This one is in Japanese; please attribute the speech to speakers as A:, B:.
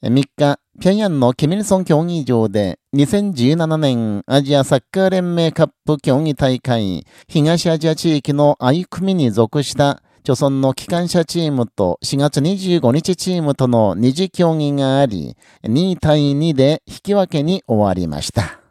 A: 3日、平壌のケミルソン競技場で2017年アジアサッカー連盟カップ競技大会東アジア地域の愛組に属した著村の機関車チームと4月25日チームとの二次競技があり、2対2で引き分けに終わりました。